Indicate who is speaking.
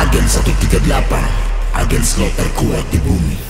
Speaker 1: Agen 138 Agen slot terkuat di bumi.